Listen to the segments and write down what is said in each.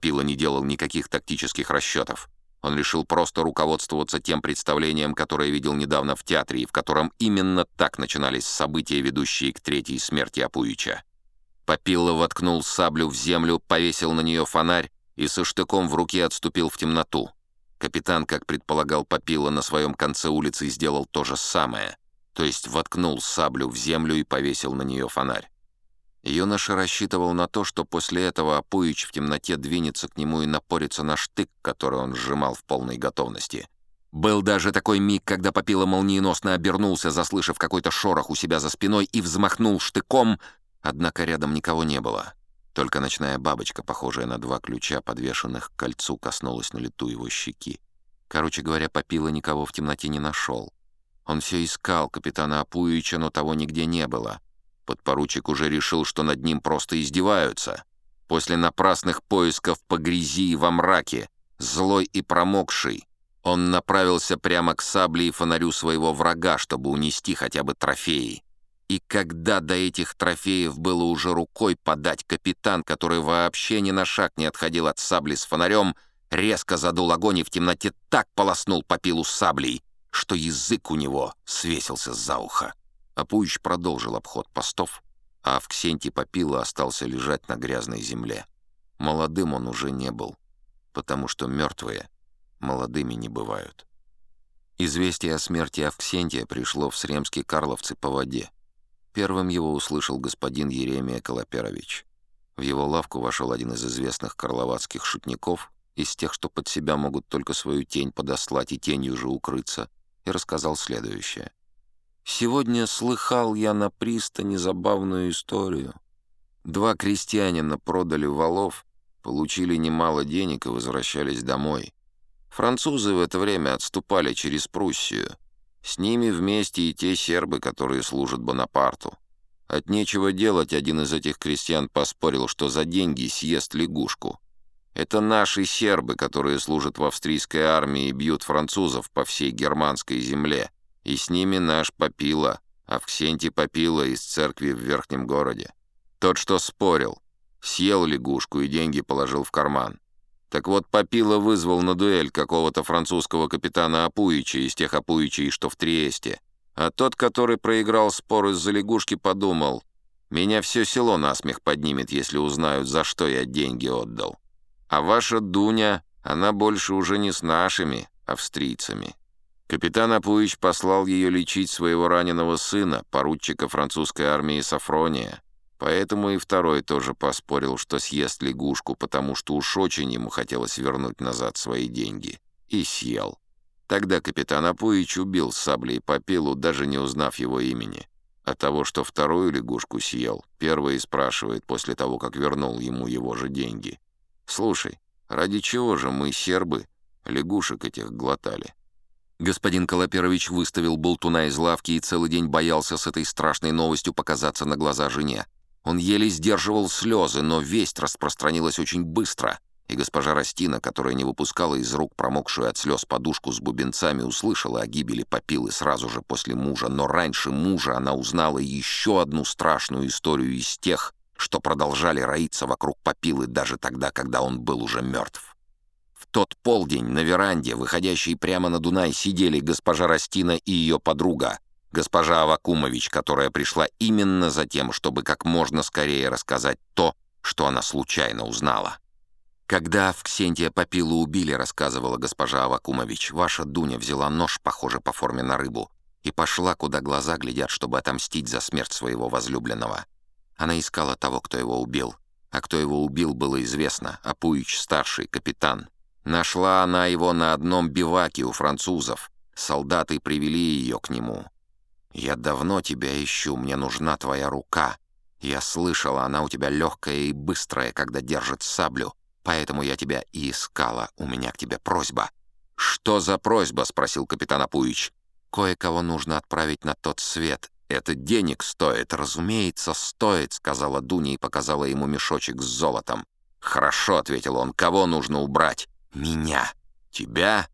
Попила не делал никаких тактических расчетов. Он решил просто руководствоваться тем представлением, которое видел недавно в театре, и в котором именно так начинались события, ведущие к третьей смерти Апуича. Попила воткнул саблю в землю, повесил на нее фонарь и со штыком в руке отступил в темноту. Капитан, как предполагал Попила, на своем конце улицы сделал то же самое, то есть воткнул саблю в землю и повесил на нее фонарь. Юноша рассчитывал на то, что после этого Апуич в темноте двинется к нему и напорится на штык, который он сжимал в полной готовности. Был даже такой миг, когда Попила молниеносно обернулся, заслышав какой-то шорох у себя за спиной, и взмахнул штыком, однако рядом никого не было. Только ночная бабочка, похожая на два ключа, подвешенных к кольцу, коснулась на лету его щеки. Короче говоря, Попила никого в темноте не нашел. Он все искал капитана Апуича, но того нигде не было. Подпоручик уже решил, что над ним просто издеваются. После напрасных поисков по грязи и во мраке, злой и промокший, он направился прямо к сабле и фонарю своего врага, чтобы унести хотя бы трофеи. И когда до этих трофеев было уже рукой подать, капитан, который вообще ни на шаг не отходил от сабли с фонарем, резко задул огонь и в темноте так полоснул по пилу саблей, что язык у него свесился за ухо. Апуич продолжил обход постов, а Авксентий Попила остался лежать на грязной земле. Молодым он уже не был, потому что мертвые молодыми не бывают. Известие о смерти Авксентия пришло в Сремский Карловцы по воде. Первым его услышал господин Еремия Колоперович. В его лавку вошел один из известных карловацких шутников, из тех, что под себя могут только свою тень подослать и тенью же укрыться, и рассказал следующее. Сегодня слыхал я на пристани забавную историю. Два крестьянина продали валов, получили немало денег и возвращались домой. Французы в это время отступали через Пруссию. С ними вместе и те сербы, которые служат Бонапарту. От нечего делать один из этих крестьян поспорил, что за деньги съест лягушку. Это наши сербы, которые служат в австрийской армии и бьют французов по всей германской земле. И с ними наш Попила, Авксентий Попила из церкви в Верхнем городе. Тот, что спорил, съел лягушку и деньги положил в карман. Так вот, Попила вызвал на дуэль какого-то французского капитана Апуича из тех Апуичей, что в Триесте. А тот, который проиграл спор из-за лягушки, подумал, «Меня все село насмех поднимет, если узнают, за что я деньги отдал. А ваша Дуня, она больше уже не с нашими австрийцами». Капитан Апуич послал ее лечить своего раненого сына, поручика французской армии Сафрония. Поэтому и второй тоже поспорил, что съест лягушку, потому что уж очень ему хотелось вернуть назад свои деньги. И съел. Тогда капитан Апуич убил саблей Попилу, даже не узнав его имени. А того, что вторую лягушку съел, первый спрашивает после того, как вернул ему его же деньги. «Слушай, ради чего же мы, сербы, лягушек этих глотали?» Господин Колоперович выставил болтуна из лавки и целый день боялся с этой страшной новостью показаться на глаза жене. Он еле сдерживал слезы, но весть распространилась очень быстро, и госпожа Растина, которая не выпускала из рук промокшую от слез подушку с бубенцами, услышала о гибели Попилы сразу же после мужа, но раньше мужа она узнала еще одну страшную историю из тех, что продолжали роиться вокруг Попилы даже тогда, когда он был уже мертв. В тот полдень на веранде, выходящей прямо на Дунай, сидели госпожа Растина и ее подруга, госпожа Авакумович, которая пришла именно за тем, чтобы как можно скорее рассказать то, что она случайно узнала. «Когда в Ксентия Попилу убили, — рассказывала госпожа Авакумович, — ваша Дуня взяла нож, похожий по форме на рыбу, и пошла, куда глаза глядят, чтобы отомстить за смерть своего возлюбленного. Она искала того, кто его убил. А кто его убил, было известно. Апуич, старший, капитан. Нашла она его на одном биваке у французов. Солдаты привели ее к нему. «Я давно тебя ищу, мне нужна твоя рука. Я слышала, она у тебя легкая и быстрая, когда держит саблю, поэтому я тебя и искала. У меня к тебе просьба». «Что за просьба?» — спросил капитан Апуич. «Кое-кого нужно отправить на тот свет. Это денег стоит». «Разумеется, стоит», — сказала Дуня и показала ему мешочек с золотом. «Хорошо», — ответил он, — «кого нужно убрать?» «Меня? Тебя?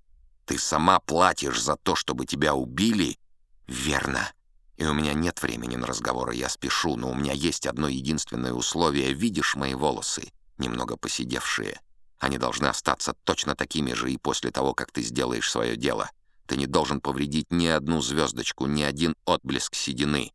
Ты сама платишь за то, чтобы тебя убили?» «Верно. И у меня нет времени на разговоры, я спешу, но у меня есть одно единственное условие. Видишь мои волосы, немного посидевшие? Они должны остаться точно такими же и после того, как ты сделаешь свое дело. Ты не должен повредить ни одну звездочку, ни один отблеск седины.